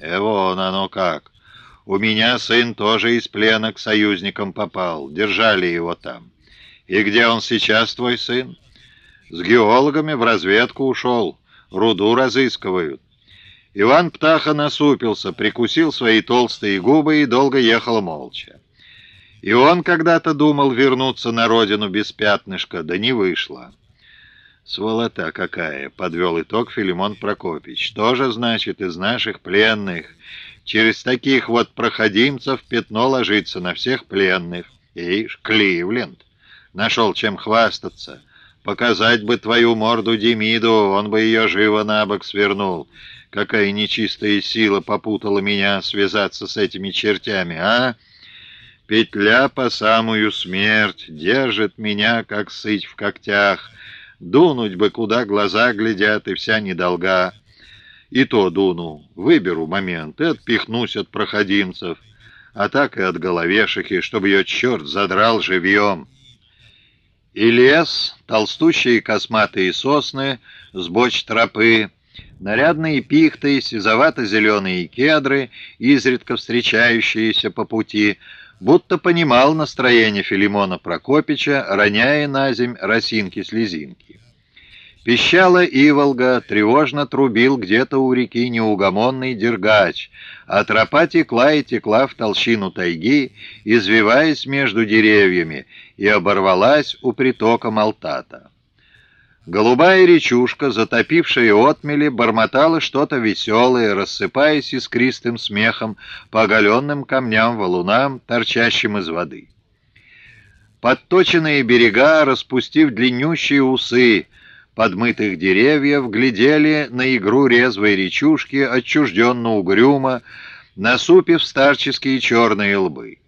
Э, вон оно как. У меня сын тоже из плена к союзникам попал. Держали его там. И где он сейчас, твой сын? С геологами в разведку ушел. Руду разыскивают. Иван Птаха насупился, прикусил свои толстые губы и долго ехал молча. И он когда-то думал вернуться на родину без пятнышка, да не вышло. «Сволота какая!» — подвел итог Филимон Прокопич. «Что же значит из наших пленных? Через таких вот проходимцев пятно ложится на всех пленных. Ишь, Кливленд! Нашел чем хвастаться. Показать бы твою морду Демиду, он бы ее живо на бок свернул. Какая нечистая сила попутала меня связаться с этими чертями, а?» Петля по самую смерть держит меня, как сыть в когтях. Дунуть бы, куда глаза глядят, и вся недолга. И то дуну, выберу момент и отпихнусь от проходимцев, а так и от головешихи, чтобы ее черт задрал живьем. И лес, толстущие косматые сосны, сбоч тропы, нарядные пихты, сизовато-зеленые кедры, изредка встречающиеся по пути — будто понимал настроение Филимона Прокопича, роняя на земь росинки-слезинки. Пищала Иволга, тревожно трубил где-то у реки неугомонный дергач, а тропа текла и текла в толщину тайги, извиваясь между деревьями, и оборвалась у притока Малтата. Голубая речушка, затопившая отмели, бормотала что-то веселое, рассыпаясь искристым смехом по оголенным камням-валунам, торчащим из воды. Подточенные берега, распустив длиннющие усы, подмытых деревьев, глядели на игру резвой речушки, отчужденно угрюмо, насупив старческие черные лбы.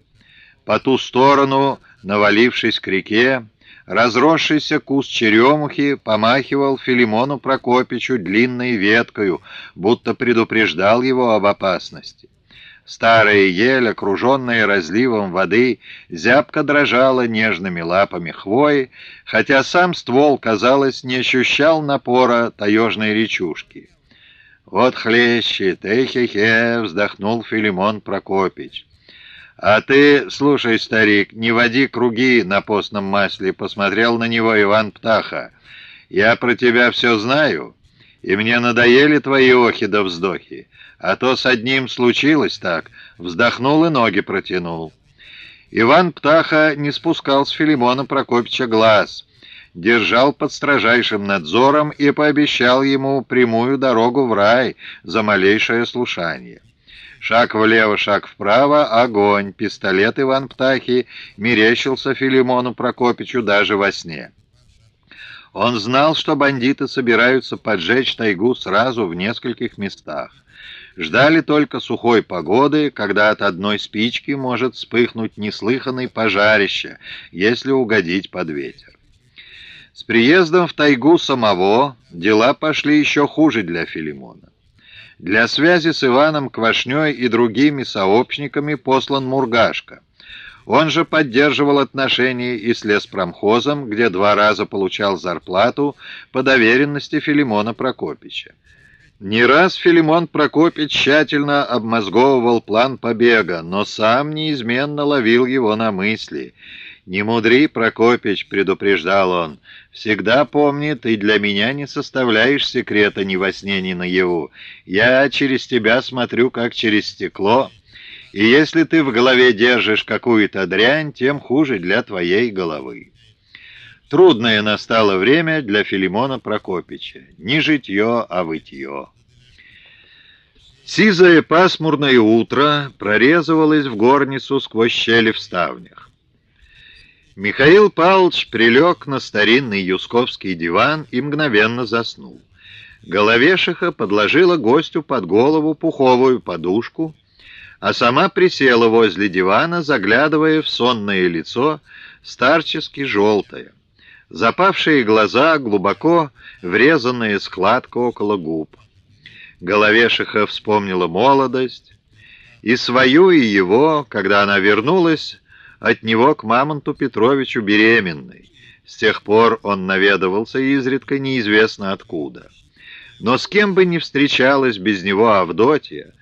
По ту сторону, навалившись к реке, Разросшийся куст черемухи помахивал Филимону Прокопичу длинной веткою, будто предупреждал его об опасности. Старая ель, окруженная разливом воды, зябко дрожала нежными лапами хвои, хотя сам ствол, казалось, не ощущал напора таежной речушки. «Вот хлещет, эхе-хе!» — вздохнул Филимон Прокопич. «А ты, слушай, старик, не води круги на постном масле», — посмотрел на него Иван Птаха. «Я про тебя все знаю, и мне надоели твои охи да вздохи. А то с одним случилось так, вздохнул и ноги протянул». Иван Птаха не спускал с Филимона Прокопича глаз, держал под строжайшим надзором и пообещал ему прямую дорогу в рай за малейшее слушание. Шаг влево, шаг вправо, огонь. Пистолет Иван Птахи мерещился Филимону Прокопичу даже во сне. Он знал, что бандиты собираются поджечь тайгу сразу в нескольких местах. Ждали только сухой погоды, когда от одной спички может вспыхнуть неслыханный пожарище, если угодить под ветер. С приездом в тайгу самого дела пошли еще хуже для Филимона. Для связи с Иваном Квашней и другими сообщниками послан Мургашка. Он же поддерживал отношения и с леспромхозом, где два раза получал зарплату по доверенности Филимона Прокопича. Не раз Филимон Прокопич тщательно обмозговывал план побега, но сам неизменно ловил его на мысли – «Не мудри, Прокопич», — предупреждал он, — «всегда помни, ты для меня не составляешь секрета ни во сне, ни наяву. Я через тебя смотрю, как через стекло, и если ты в голове держишь какую-то дрянь, тем хуже для твоей головы». Трудное настало время для Филимона Прокопича. Не житье, а вытье. Сизое пасмурное утро прорезывалось в горницу сквозь щели в ставнях. Михаил Павлович прилег на старинный юсковский диван и мгновенно заснул. Головешиха подложила гостю под голову пуховую подушку, а сама присела возле дивана, заглядывая в сонное лицо, старчески желтое. Запавшие глаза, глубоко врезанная складка около губ. Головешиха вспомнила молодость, и свою, и его, когда она вернулась, от него к Мамонту Петровичу беременной. С тех пор он наведывался изредка неизвестно откуда. Но с кем бы ни встречалась без него Авдотья,